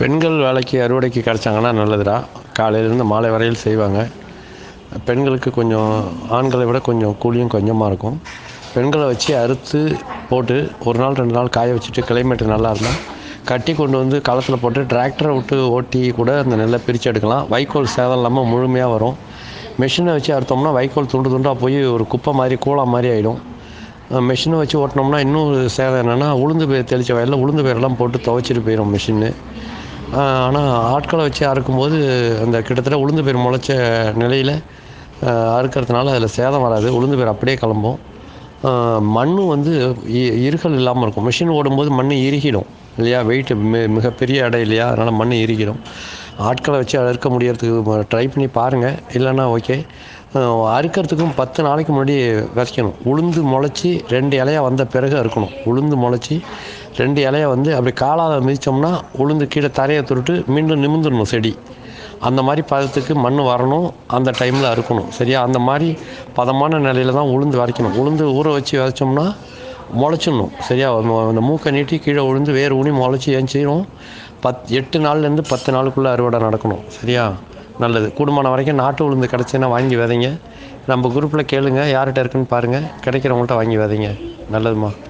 பெண்கள் வேலைக்கு அறுவடைக்கு கிடச்சாங்கன்னா நல்லதுடா. காலையிலேருந்து மாலை வரையில் செய்வாங்க. பெண்களுக்கு கொஞ்சம் ஆண்களை விட கொஞ்சம் கூலியும் கொஞ்சமாக இருக்கும். பெண்களை வச்சு அறுத்து போட்டு ஒரு நாள் ரெண்டு நாள் காய வச்சுட்டு கிளைமேட் நல்லா இருந்தால் கட்டி கொண்டு வந்து களத்தில் போட்டு டிராக்டரை விட்டு ஓட்டி கூட அந்த நெல்லை பிரித்து எடுக்கலாம். வைக்கோல் சேதம் இல்லாமல் முழுமையாக வரும். மிஷினை வச்சு அறுத்தோம்னா வைக்கோல் துண்டு துண்டாக போய் ஒரு குப்பை மாதிரி கூலா மாதிரி ஆகிடும் மிஷினை வச்சு ஓட்டினோம்னா இன்னும் சேதம் என்னென்னா உளுந்து பயிர் தெளித்த வயலில் உளுந்து பயிரெல்லாம் போட்டு துவைச்சிட்டு போயிடும் மிஷின்னு ஆனால் ஆட்களை வச்சு அறுக்கும்போது அந்த கிட்டத்தட்ட உளுந்து பயிர் முளைச்ச நிலையில் அறுக்கிறதுனால அதில் சேதம் வராது. உளுந்து பயிர் அப்படியே கிளம்பும். மண் வந்து இ- இருகல் இல்லாமல் இருக்கும். மிஷின் ஓடும்போது மண் இறுகிடும் இல்லையா? வெயிட் மி மிகப்பெரிய எடை இல்லையா? அதனால் மண் இறுகிடும். ஆட்களை வச்சு அறுக்க முடியறதுக்கு ட்ரை பண்ணி பாருங்கள் இல்லைன்னா ஓகே அறுக்கிறதுக்கும் பத்து நாளைக்கு முன்னாடி விதைக்கணும். உளுந்து முளைச்சி ரெண்டு இலையா வந்த பிறகு அறுக்கணும். உளுந்து முளைச்சி ரெண்டு இலையை வந்து அப்படி காலால் மிதித்தோம்னா உளுந்து கீழே தரையை துருட்டு மீண்டும் நிமிந்துடணும் செடி. அந்த மாதிரி பதத்துக்கு மண் வரணும். அந்த டைமில் அறுக்கணும். சரியா? அந்த மாதிரி பதமான நிலையில தான் உளுந்து வரைக்கணும். உளுந்து ஊற வச்சு விதைச்சோம்னா முளைச்சிடணும். சரியா? அந்த- மூக்கை நீட்டி கீழே விழுந்து வேறு ஊனி முளைச்சி ஏஞ்சிடும் பத் எட்டு நாள்லேருந்து பத்து நாளுக்குள்ளே அறுவடை நடக்கணும். சரியா? நல்லது. கூடுமான வரைக்கும் நாட்டு உளுந்து கிடச்சின்னா வாங்கி விதைங்க. நம்ம குரூப்பில் கேளுங்க. யார்கிட்ட இருக்குன்னு பாருங்கள் கிடைக்கிறவங்கள்ட்ட வாங்கி விதைங்க. நல்லதுமா